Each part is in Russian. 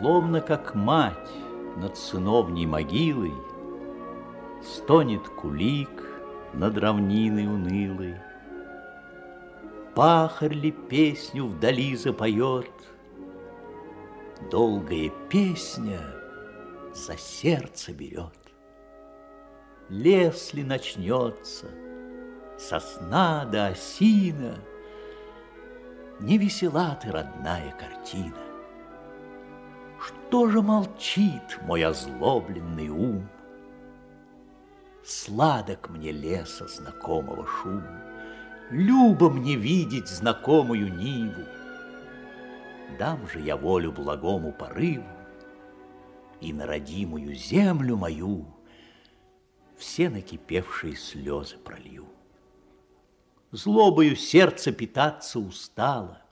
Словно как мать над сыновней могилой Стонет кулик над равниной унылой. Пахарь ли песню вдали запоет? Долгая песня за сердце берет. Лес ли начнется, сосна да осина, Не весела ты, родная картина. Что же молчит мой озлобленный ум? Сладок мне леса знакомого шум, Любо мне видеть знакомую ниву. Дам же я волю благому порыву, И на родимую землю мою Все накипевшие слезы пролью. Злобою сердце питаться устало,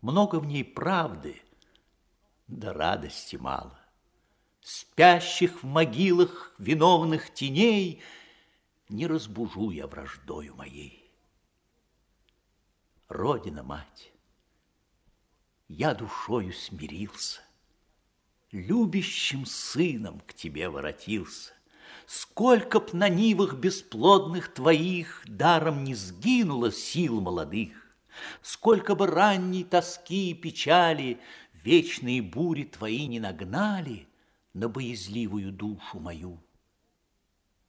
Много в ней правды, да радости мало. Спящих в могилах виновных теней Не разбужу я враждою моей. Родина, мать, я душою смирился, Любящим сыном к тебе воротился. Сколько б на нивах бесплодных твоих Даром не сгинуло сил молодых, Сколько бы ранней тоски и печали Вечные бури твои не нагнали На боязливую душу мою.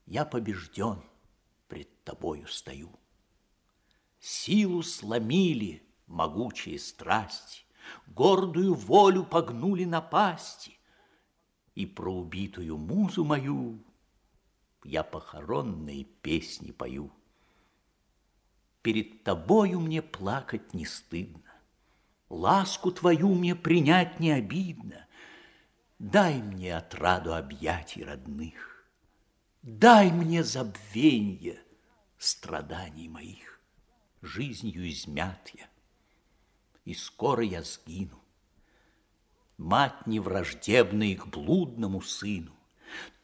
Я побежден, пред тобою стою. Силу сломили могучие страсти, Гордую волю погнули на пасти, И про убитую музу мою я похоронные песни пою. Перед тобою мне плакать не стыдно, Ласку твою мне принять не обидно. Дай мне отраду объятий родных, Дай мне забвенье страданий моих. Жизнью измят я, и скоро я сгину. Мать невраждебная к блудному сыну,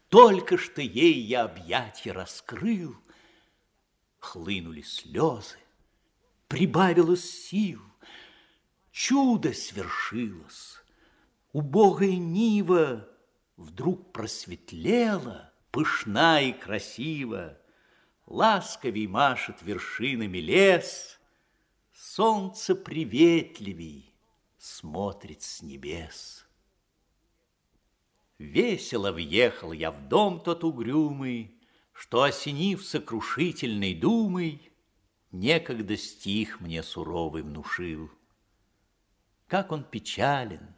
только что ей я объятия раскрыл, Хлынули слезы, прибавилось сил, Чудо свершилось. Убогая нива вдруг просветлела, Пышна и красива, Ласковей машет вершинами лес, Солнце приветливей смотрит с небес. Весело въехал я в дом тот угрюмый, Что, осенив сокрушительной думой, Некогда стих мне суровый внушил. Как он печален,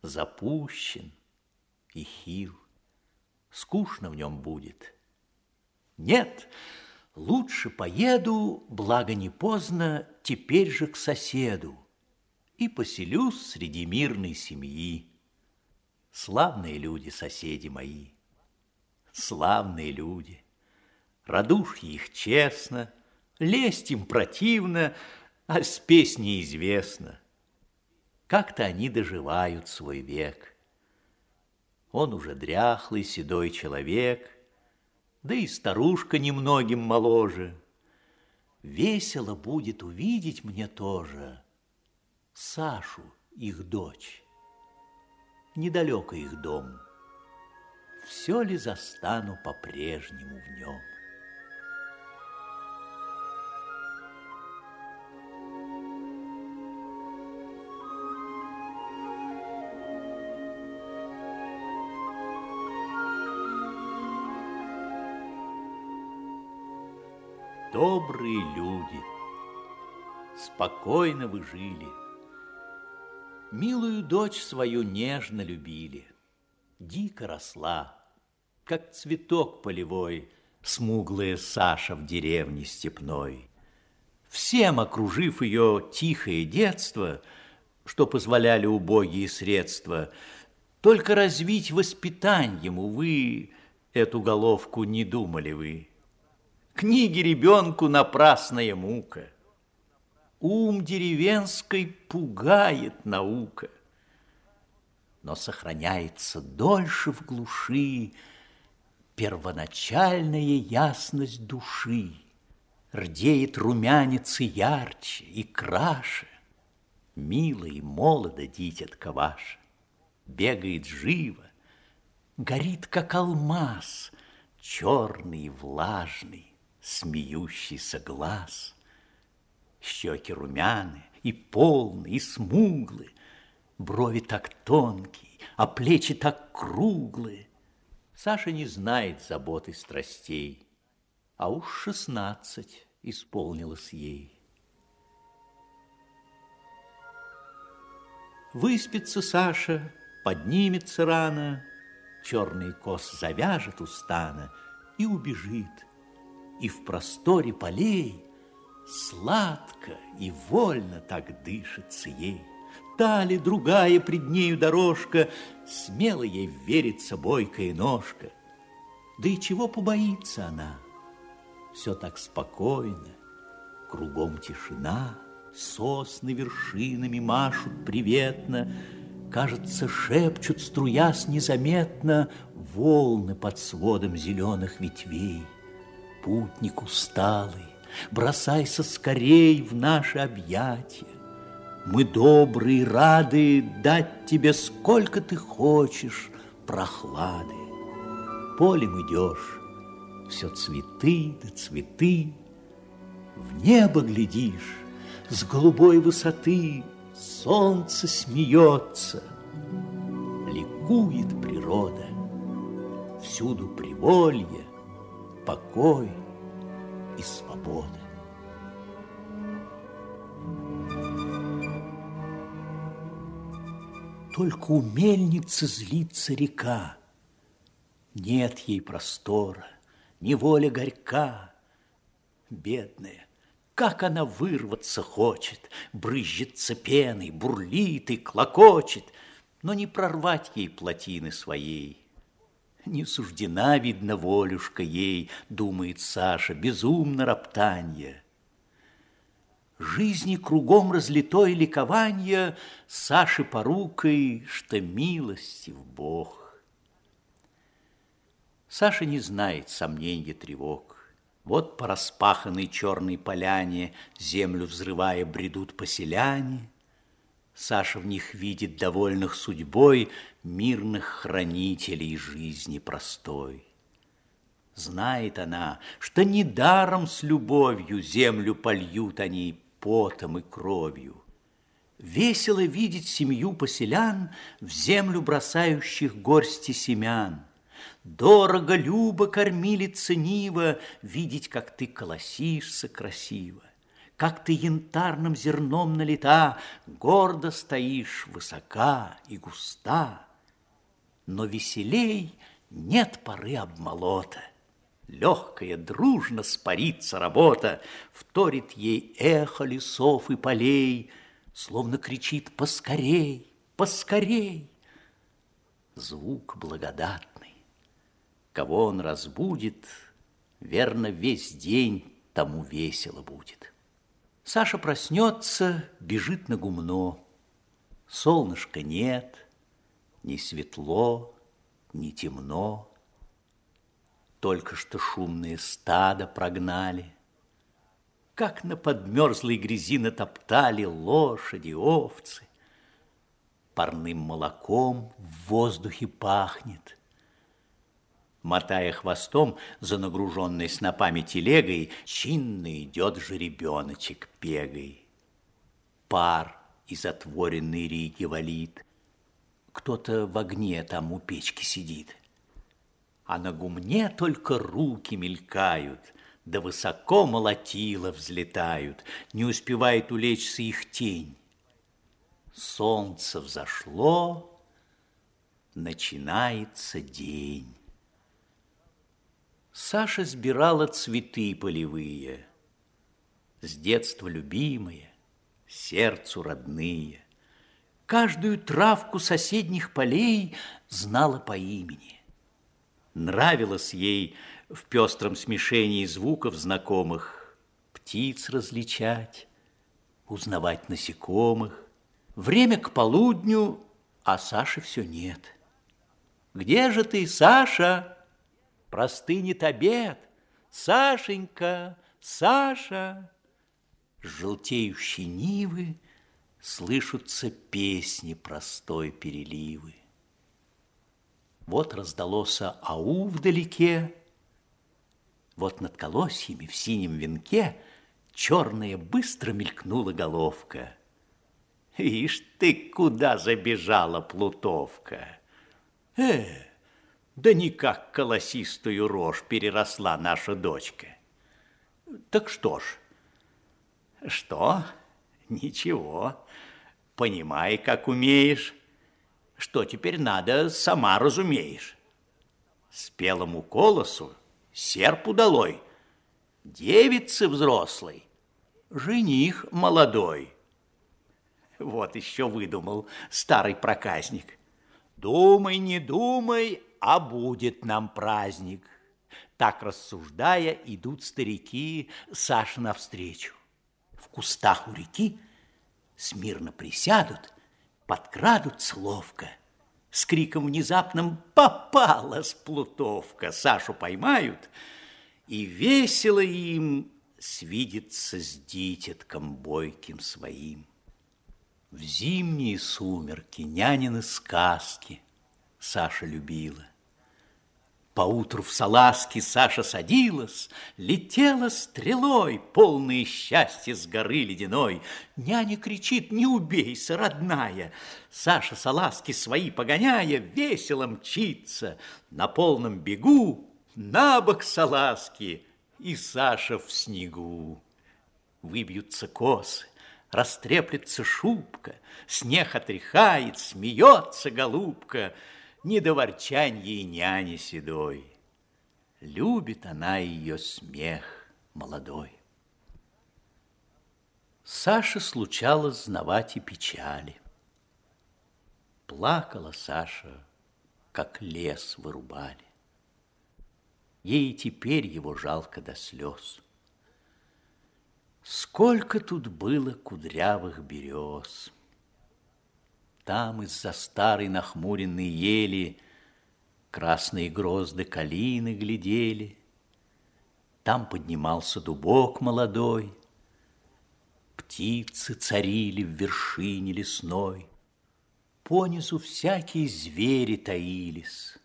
запущен и хил. Скучно в нем будет. Нет, лучше поеду, благо не поздно, Теперь же к соседу И поселюсь среди мирной семьи. Славные люди, соседи мои, славные люди. Радушье их честно, лесть им противно, а с песней известно. Как-то они доживают свой век. Он уже дряхлый, седой человек, да и старушка немногим моложе. Весело будет увидеть мне тоже Сашу, их дочь недалеко их дом. Все ли застану по-прежнему в нем? Добрые люди, спокойно вы жили – Милую дочь свою нежно любили. Дико росла, как цветок полевой, Смуглая Саша в деревне степной. Всем окружив ее тихое детство, Что позволяли убогие средства, Только развить воспитаньем, увы, Эту головку не думали вы. Книги ребенку напрасная мука — Ум деревенской пугает наука, но сохраняется дольше в глуши первоначальная ясность души, рдеет румянец и ярче, и краше, мило и молодо дитятка ваша. бегает живо, горит, как алмаз, черный и влажный, смеющийся глаз. Щеки румяны и полные, и смуглые, брови так тонкие, а плечи так круглые. Саша не знает заботы страстей, а уж шестнадцать исполнилось ей. Выспится Саша, поднимется рано, черный кос завяжет у стана и убежит. И в просторе полей сладко и вольно так дышится ей. Та ли другая пред нею дорожка, смело ей верится бойкая ножка. Да и чего побоится она? Все так спокойно, кругом тишина, Сосны вершинами машут приветно, Кажется, шепчут, струясь незаметно, Волны под сводом зеленых ветвей. Путник усталый, бросайся скорей в наши объятия. Мы добрые, рады дать тебе сколько ты хочешь прохлады. Полем идешь, все цветы да цветы, в небо глядишь, с голубой высоты солнце смеется, ликует природа. Всюду приволье, покой и свобода. Только у мельницы злится река, Нет ей простора, неволя горька. Бедная, как она вырваться хочет, брызжется пеной, бурлит и клокочет, но не прорвать ей плотины своей. Не суждена, видно, волюшка ей, думает Саша, безумно роптанье. Жизни кругом разлитой ликование Саши порукой, что милостив Бог. Саша не знает сомнений тревог. Вот по распаханной черной поляне, Землю взрывая, бредут поселяне. Саша в них видит довольных судьбой Мирных хранителей жизни простой. Знает она, что недаром с любовью Землю польют они потом и кровью. Весело видеть семью поселян В землю бросающих горсти семян. Дорого, любо, кормили цениво, Видеть, как ты колосишься красиво, Как ты янтарным зерном налита, Гордо стоишь высока и густа. Но веселей нет поры обмолота. Легкая, дружно спарится работа, Вторит ей эхо лесов и полей, Словно кричит «Поскорей, поскорей!» Звук благодатный. Кого он разбудит, верно, весь день тому весело будет. Саша проснется, бежит на гумно. Солнышка нет, ни светло, ни темно. Только что шумные стада прогнали. Как на подмерзлой грязи натоптали лошади, овцы. Парным молоком в воздухе пахнет. Мотая хвостом за нагруженной снопами телегой, чинно идет жеребеночек пегой. Пар из отворенной риги валит. Кто-то в огне там у печки сидит. А на гумне только руки мелькают, да высоко молотила взлетают, не успевает улечься их тень. Солнце взошло, начинается день. Саша сбирала цветы полевые, С детства любимые, сердцу родные. Каждую травку соседних полей Знала по имени. Нравилось ей в пестром смешении звуков знакомых Птиц различать, узнавать насекомых. Время к полудню, а Саши все нет. «Где же ты, Саша?» Простынет обед. Сашенька, Саша! Желтеющие нивы слышатся песни простой переливы. Вот раздалось ау вдалеке, вот над колосьями в синем венке черная быстро мелькнула головка. Ишь ты, куда забежала плутовка? Э, да никак колосистую рожь переросла наша дочка. Так что ж? Что? Ничего. Понимай, как умеешь. Что теперь надо, сама разумеешь. Спелому колосу серп удалой, девицы взрослый, жених молодой. Вот еще выдумал старый проказник. Думай, не думай, а будет нам праздник. Так рассуждая, идут старики Саше навстречу. В кустах у реки смирно присядут, подкрадутся ловко – с криком внезапным «Попалась плутовка!» Сашу поймают, и весело им свидеться с дитятком бойким своим. В зимние сумерки нянины сказки Саша любила. Поутру в салазки Саша садилась, Летела стрелой, полное счастье с горы ледяной. Няня кричит, не убейся, родная. Саша салазки свои погоняя, Весело мчится. На полном бегу на бок салазки, И Саша в снегу. Выбьются косы, растреплется шубка, Снег отряхает, смеется голубка — не до ворчанья и няни седой. Любит она ее смех молодой. Саше случалось знавать и печали. Плакала Саша, как лес вырубали. Ей теперь его жалко до слез. Сколько тут было кудрявых берез, там из-за старой нахмуренной ели Красные грозды калины глядели. Там поднимался дубок молодой, Птицы царили в вершине лесной, Понизу всякие звери таились.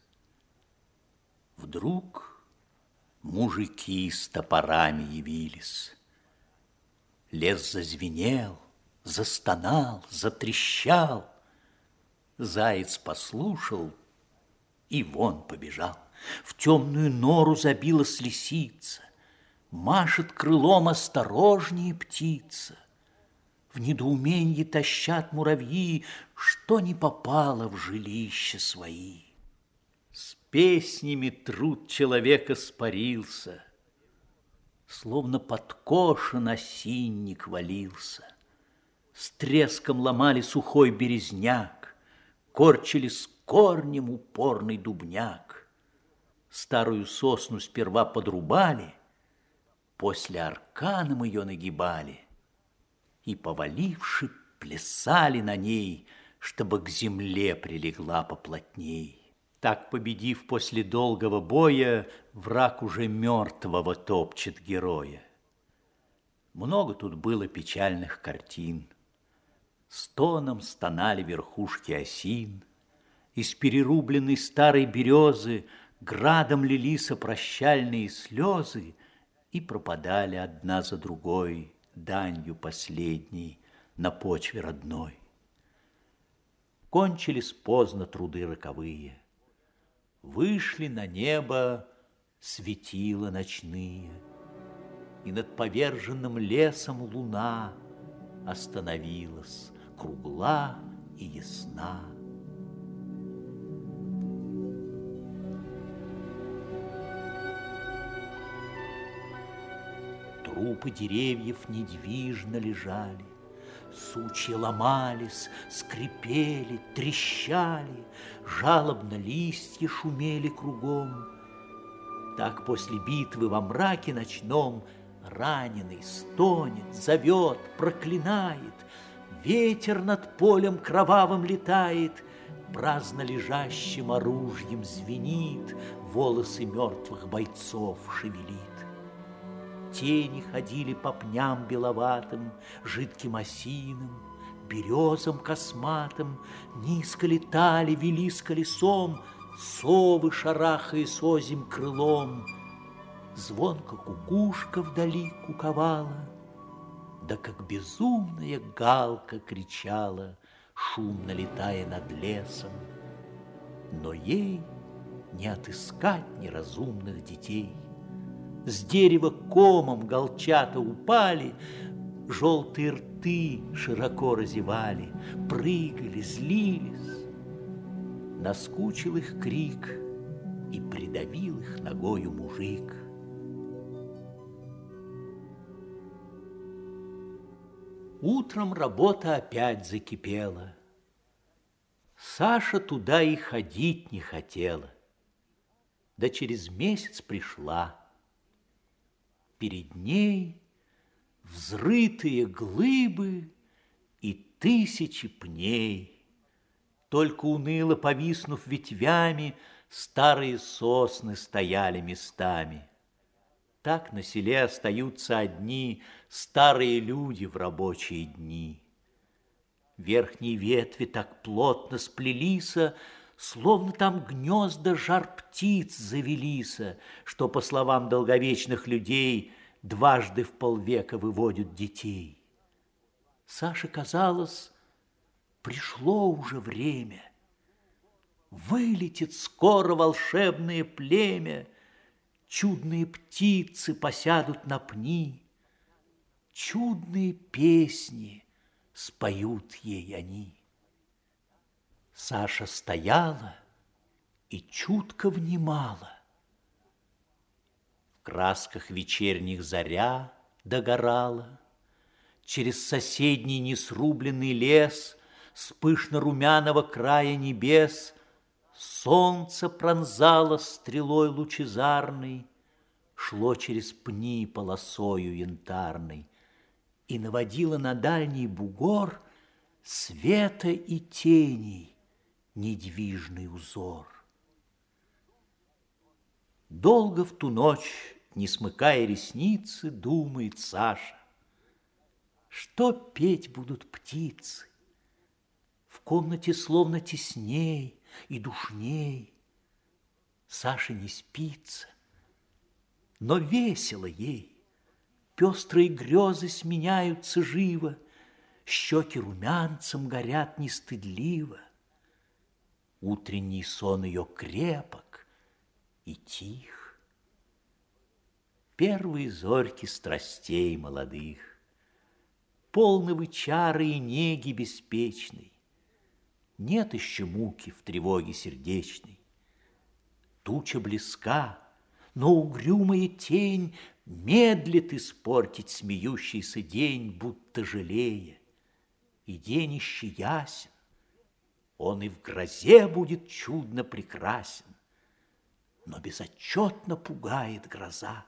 Вдруг мужики с топорами явились. Лес зазвенел, застонал, затрещал. Заяц послушал и вон побежал. В темную нору забилась лисица, Машет крылом осторожнее птица. В недоумении тащат муравьи, Что не попало в жилище свои. С песнями труд человека спарился, Словно подкошен осинник валился. С треском ломали сухой березняк, корчили с корнем упорный дубняк. Старую сосну сперва подрубали, после арканом ее нагибали и, поваливши, плясали на ней, чтобы к земле прилегла поплотней. Так, победив после долгого боя, враг уже мертвого топчет героя. Много тут было печальных картин – Стоном стонали верхушки осин, Из перерубленной старой березы Градом лились прощальные слезы И пропадали одна за другой Данью последней на почве родной. Кончились поздно труды роковые, Вышли на небо светила ночные, И над поверженным лесом луна Остановилась, кругла и ясна. Трупы деревьев недвижно лежали, Сучья ломались, скрипели, трещали, Жалобно листья шумели кругом. Так после битвы во мраке ночном Раненый стонет, зовет, проклинает — Ветер над полем кровавым летает, Праздно лежащим оружием звенит, Волосы мертвых бойцов шевелит. Тени ходили по пням беловатым, Жидким осиным, березам косматым, Низко летали, вели с колесом, совы, шарахая созим крылом, Звонко кукушка вдали куковала, Да как безумная галка кричала, Шумно летая над лесом. Но ей не отыскать неразумных детей. С дерева комом голчата упали, Желтые рты широко разевали, Прыгали, злились. Наскучил их крик, И придавил их ногою мужик. Утром работа опять закипела. Саша туда и ходить не хотела. Да через месяц пришла. Перед ней взрытые глыбы и тысячи пней. Только уныло повиснув ветвями, старые сосны стояли местами. Так на селе остаются одни старые люди в рабочие дни. Верхние ветви так плотно сплелися, Словно там гнезда жар птиц завелися, Что, по словам долговечных людей, Дважды в полвека выводят детей. Саше казалось, пришло уже время. Вылетит скоро волшебное племя, Чудные птицы посядут на пни, Чудные песни споют ей они. Саша стояла и чутко внимала. В красках вечерних заря догорала, Через соседний несрубленный лес С пышно-румяного края небес Солнце пронзало стрелой лучезарной, Шло через пни полосою янтарной И наводило на дальний бугор Света и теней недвижный узор. Долго в ту ночь, не смыкая ресницы, Думает Саша, Что петь будут птицы? В комнате словно тесней, и душней. Саше не спится, но весело ей. Пестрые грезы сменяются живо, Щеки румянцем горят нестыдливо. Утренний сон ее крепок и тих. Первые зорьки страстей молодых, Полны вы чары и неги беспечной, нет еще муки в тревоге сердечной. Туча близка, но угрюмая тень Медлит испортить смеющийся день, Будто жалея. И день еще ясен, Он и в грозе будет чудно прекрасен, Но безотчетно пугает гроза.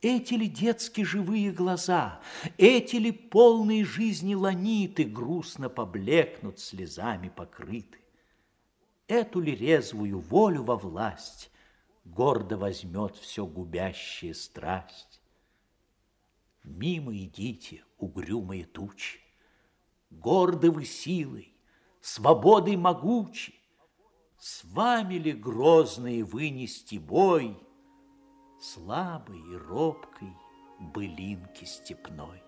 Эти ли детские живые глаза, эти ли полные жизни ланиты грустно поблекнут, слезами покрыты? Эту ли резвую волю во власть гордо возьмет все губящая страсть? Мимо идите, угрюмые тучи, горды вы силой, свободой могучи, с вами ли грозные вынести бой — слабой и робкой былинки степной.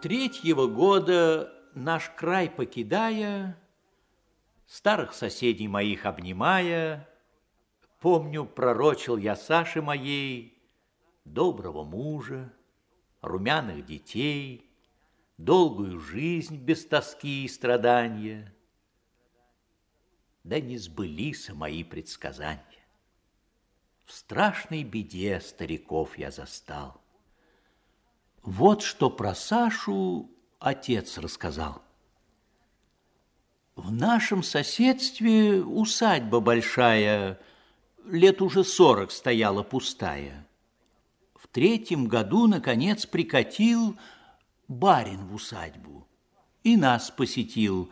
Третьего года наш край покидая, Старых соседей моих обнимая, Помню, пророчил я Саше моей Доброго мужа, румяных детей, долгую жизнь без тоски и страдания. Да не сбылись мои предсказания. В страшной беде стариков я застал. Вот что про Сашу отец рассказал. В нашем соседстве усадьба большая, лет уже сорок стояла пустая третьем году, наконец, прикатил барин в усадьбу и нас посетил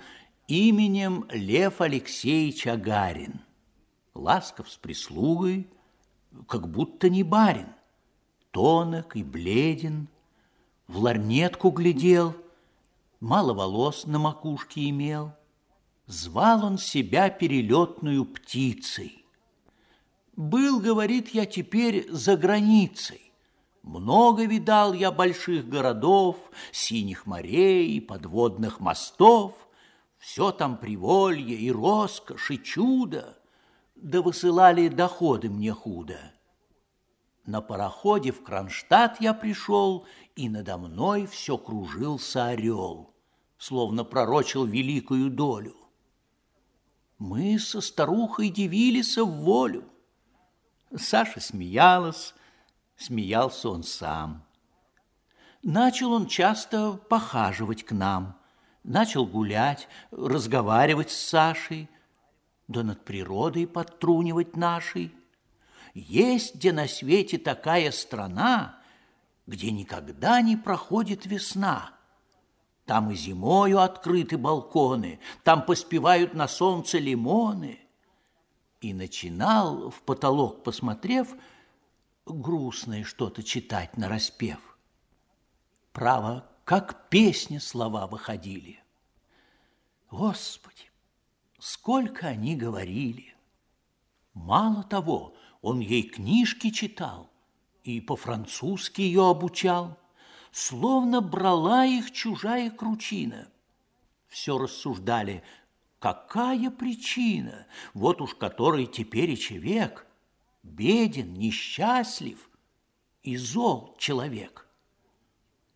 именем Лев Алексеевич Агарин. ласков с прислугой, как будто не барин, тонок и бледен, в ларнетку глядел, мало волос на макушке имел. Звал он себя перелетную птицей. Был, говорит, я теперь за границей. Много видал я больших городов, синих морей подводных мостов. Все там приволье и роскошь, и чудо. Да высылали доходы мне худо. На пароходе в Кронштадт я пришел, и надо мной все кружился орел, словно пророчил великую долю. Мы со старухой дивились в волю. Саша смеялась, смеялся он сам. Начал он часто похаживать к нам, начал гулять, разговаривать с Сашей, да над природой подтрунивать нашей. Есть где на свете такая страна, где никогда не проходит весна. Там и зимою открыты балконы, там поспевают на солнце лимоны. И начинал, в потолок посмотрев, грустное что-то читать на распев. Право, как песни слова выходили. Господи, сколько они говорили! Мало того, он ей книжки читал и по-французски ее обучал, словно брала их чужая кручина. Все рассуждали, какая причина, вот уж который теперь и век, беден, несчастлив и зол человек.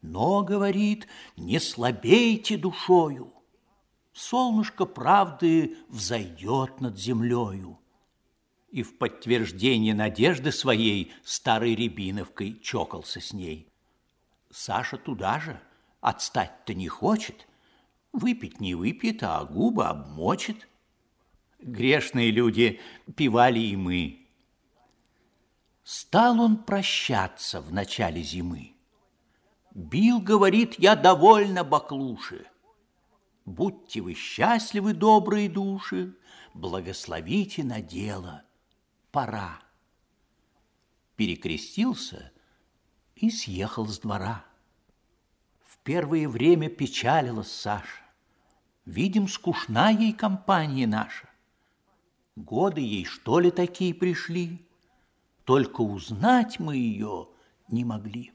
Но, говорит, не слабейте душою, солнышко правды взойдет над землею и в подтверждение надежды своей старой Рябиновкой чокался с ней. Саша туда же, отстать-то не хочет, выпить не выпьет, а губы обмочит. Грешные люди пивали и мы. Стал он прощаться в начале зимы. Бил, говорит, я довольно баклуши. Будьте вы счастливы, добрые души, благословите на дело – пора. Перекрестился и съехал с двора. В первое время печалилась Саша. Видим, скучна ей компания наша. Годы ей что ли такие пришли? Только узнать мы ее не могли.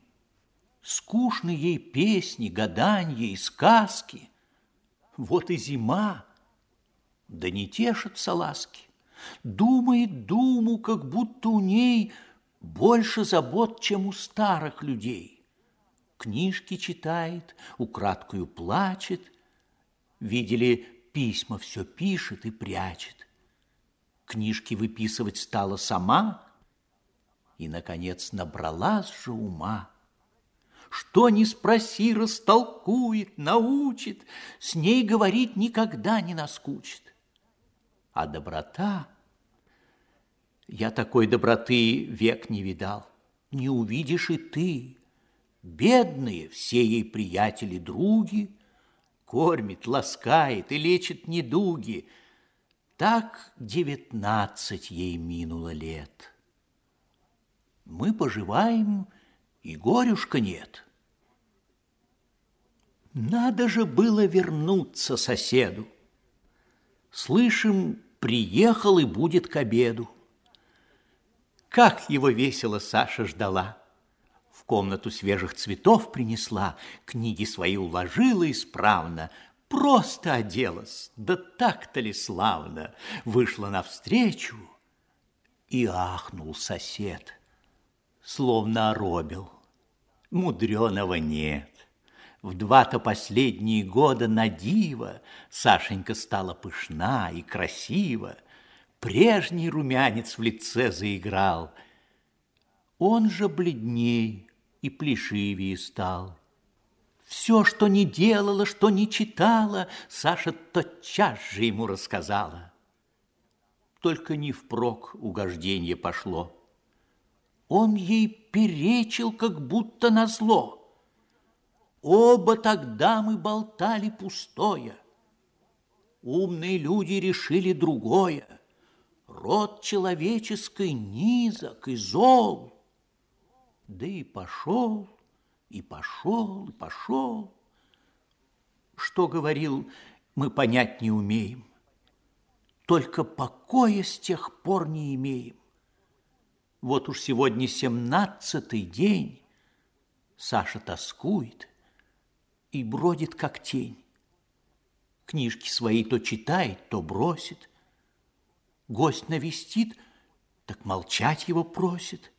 Скучны ей песни, гаданья и сказки. Вот и зима, да не тешатся ласки. Думает думу, как будто у ней больше забот, чем у старых людей. Книжки читает, украдкою плачет. Видели, письма все пишет и прячет. Книжки выписывать стала сама и, наконец, набралась же ума. Что ни спроси, растолкует, научит, с ней говорить никогда не наскучит. А доброта... Я такой доброты век не видал. Не увидишь и ты. Бедные все ей приятели-други, Кормит, ласкает и лечит недуги. Так девятнадцать ей минуло лет. Мы поживаем, и горюшка нет. Надо же было вернуться соседу. Слышим, приехал и будет к обеду. Как его весело Саша ждала. В комнату свежих цветов принесла, книги свои уложила исправно, просто оделась, да так-то ли славно, вышла навстречу, и ахнул сосед, словно оробил. Мудреного нет. В два-то последние года на диво Сашенька стала пышна и красива, Прежний румянец в лице заиграл. Он же бледней и плешивее стал. Все, что не делала, что не читала, Саша тотчас же ему рассказала. Только не впрок угождение пошло. Он ей перечил, как будто на зло. Оба тогда мы болтали пустое. Умные люди решили другое. род человеческий низок и зол. Да и пошел, и пошел, и пошел. Что говорил, мы понять не умеем. Только покоя с тех пор не имеем. Вот уж сегодня семнадцатый день. Саша тоскует и бродит, как тень. Книжки свои то читает, то бросит. Гость навестит, так молчать его просит.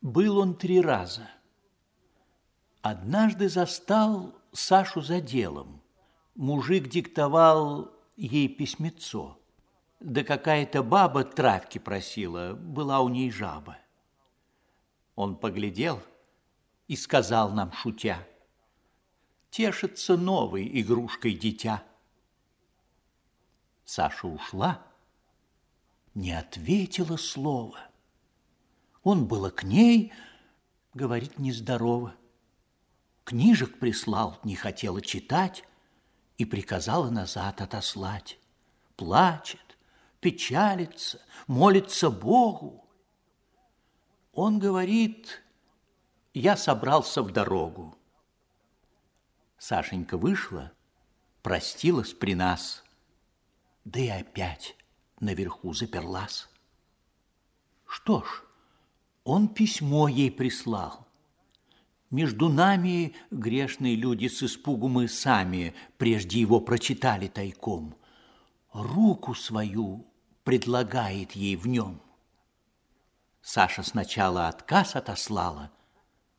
Был он три раза. Однажды застал Сашу за делом. Мужик диктовал ей письмецо. Да какая-то баба травки просила, была у ней жаба. Он поглядел и сказал нам, шутя, тешится новой игрушкой дитя. Саша ушла, не ответила слова. Он было к ней, говорит, нездорово. Книжек прислал, не хотела читать и приказала назад отослать. Плачет, печалится, молится Богу. Он говорит, я собрался в дорогу. Сашенька вышла, простилась при нас, да и опять наверху заперлась. Что ж, он письмо ей прислал. Между нами, грешные люди, с испугу мы сами прежде его прочитали тайком. Руку свою предлагает ей в нем. Саша сначала отказ отослала,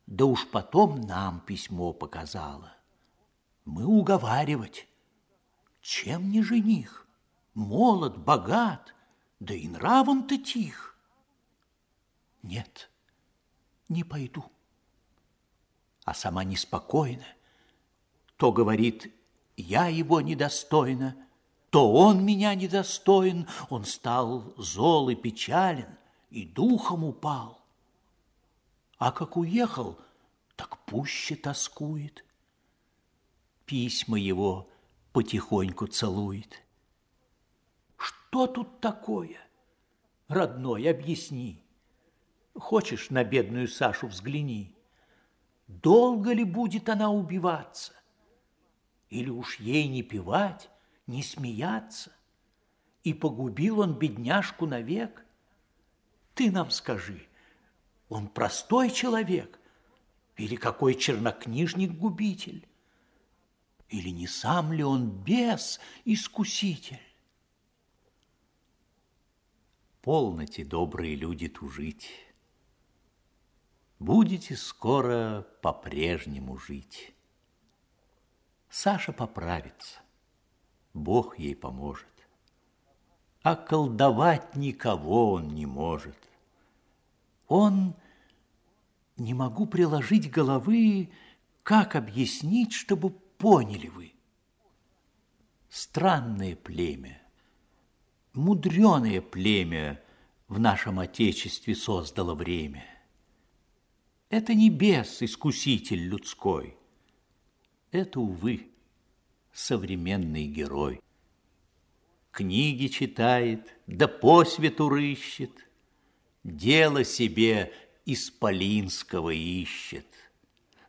да уж потом нам письмо показала мы уговаривать. Чем не жених? Молод, богат, да и нравом-то тих. Нет, не пойду. А сама неспокойна. То говорит, я его недостойна, то он меня недостоин. Он стал зол и печален, и духом упал. А как уехал, так пуще тоскует письма его потихоньку целует. Что тут такое? Родной, объясни. Хочешь, на бедную Сашу взгляни. Долго ли будет она убиваться? Или уж ей не певать, не смеяться? И погубил он бедняжку навек? Ты нам скажи, он простой человек или какой чернокнижник-губитель? Или не сам ли он бес-искуситель? Полноте, добрые люди, тужить. Будете скоро по-прежнему жить. Саша поправится, Бог ей поможет. А колдовать никого он не может. Он не могу приложить головы, как объяснить, чтобы поняли вы. Странное племя, мудреное племя в нашем Отечестве создало время. Это не бес, искуситель людской. Это, увы, современный герой. Книги читает, да по свету рыщет, Дело себе исполинского ищет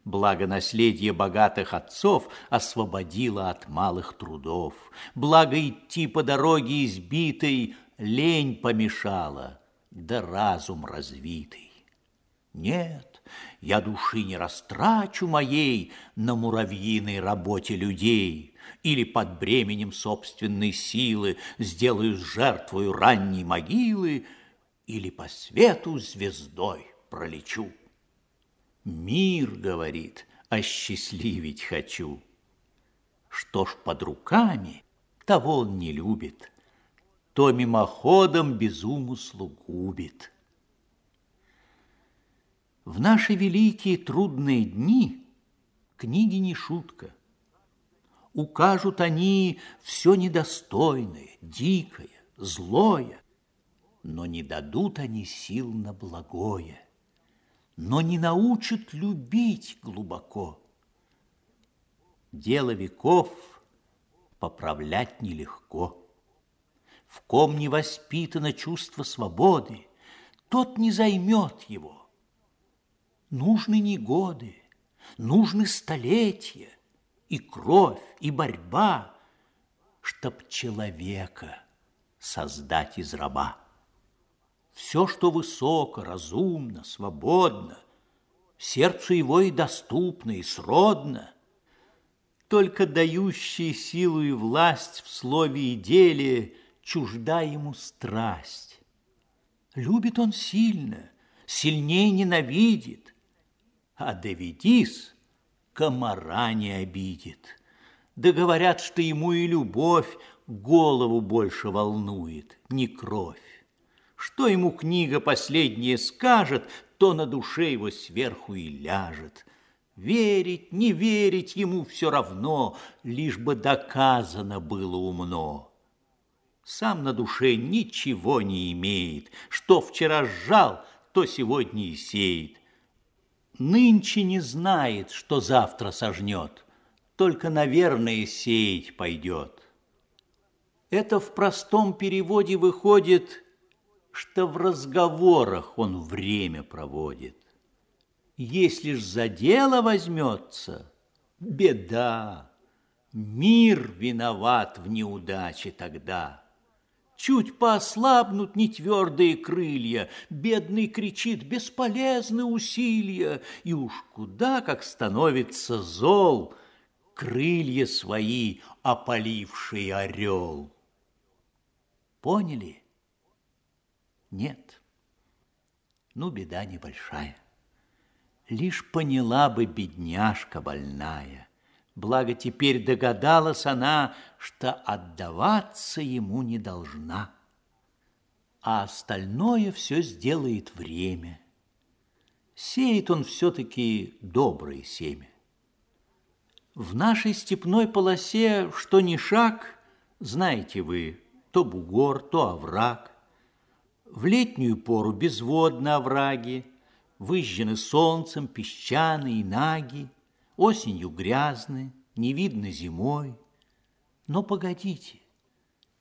благо наследие богатых отцов освободило от малых трудов, благо идти по дороге избитой лень помешала, да разум развитый. Нет, я души не растрачу моей на муравьиной работе людей или под бременем собственной силы сделаю жертвою ранней могилы или по свету звездой пролечу. Мир, говорит, осчастливить хочу. Что ж под руками, того он не любит, то мимоходом без умыслу губит. В наши великие трудные дни книги не шутка. Укажут они все недостойное, дикое, злое, но не дадут они сил на благое но не научит любить глубоко. Дело веков поправлять нелегко. В ком не воспитано чувство свободы, тот не займет его. Нужны не годы, нужны столетия, и кровь, и борьба, чтоб человека создать из раба. Все, что высоко, разумно, свободно, сердцу его и доступно, и сродно, только дающие силу и власть в слове и деле чужда ему страсть. Любит он сильно, сильнее ненавидит, а доведись, комара не обидит. Да говорят, что ему и любовь голову больше волнует, не кровь. Что ему книга последняя скажет, то на душе его сверху и ляжет. Верить, не верить ему все равно, лишь бы доказано было умно. Сам на душе ничего не имеет, что вчера сжал, то сегодня и сеет. Нынче не знает, что завтра сожнет, только, наверное, сеять пойдет. Это в простом переводе выходит что в разговорах он время проводит. Если ж за дело возьмется, беда, мир виноват в неудаче тогда. Чуть поослабнут нетвердые крылья, бедный кричит «бесполезны усилия», и уж куда как становится зол крылья свои опаливший орел. Поняли? Нет. Ну, беда небольшая. Лишь поняла бы бедняжка больная, Благо теперь догадалась она, что отдаваться ему не должна. А остальное все сделает время. Сеет он все-таки доброе семя. В нашей степной полосе, что ни шаг, знаете вы, то бугор, то овраг, в летнюю пору безводны овраги, Выжжены солнцем песчаные наги, Осенью грязны, не видно зимой. Но погодите,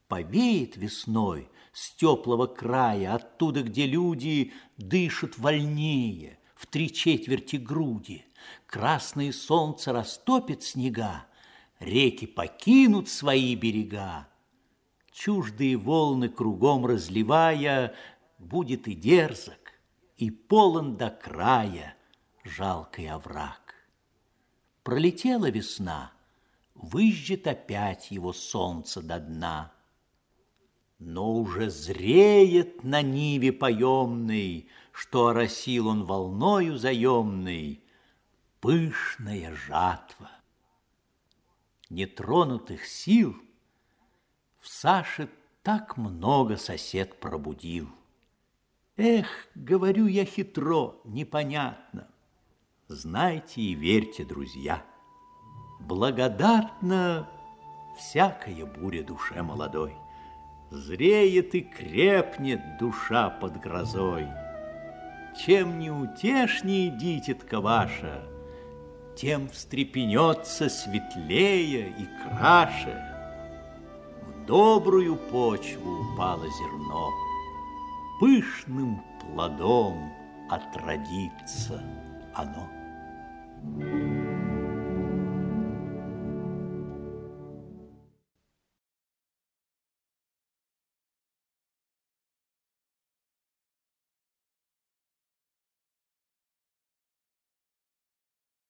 повеет весной С теплого края, оттуда, где люди Дышат вольнее, в три четверти груди. Красное солнце растопит снега, Реки покинут свои берега, чуждые волны кругом разливая, Будет и дерзок, и полон до края жалкий овраг. Пролетела весна, выжжет опять его солнце до дна. Но уже зреет на ниве поемной, Что оросил он волною заемной, Пышная жатва. Нетронутых сил — в Саше так много сосед пробудил. Эх, говорю я хитро, непонятно. Знайте и верьте, друзья, Благодатна всякая буря душе молодой. Зреет и крепнет душа под грозой. Чем неутешнее дитятка ваша, Тем встрепенется светлее и краше добрую почву упало зерно, Пышным плодом отродится оно. Thank you.